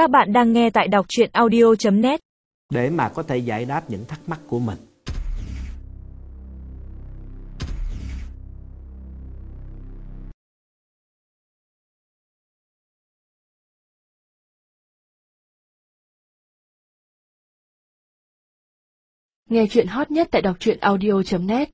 Các bạn đang nghe tại đọc chuyện audio.net để mà có thể giải đáp những thắc mắc của mình. Nghe chuyện hot nhất tại đọc truyện audio.net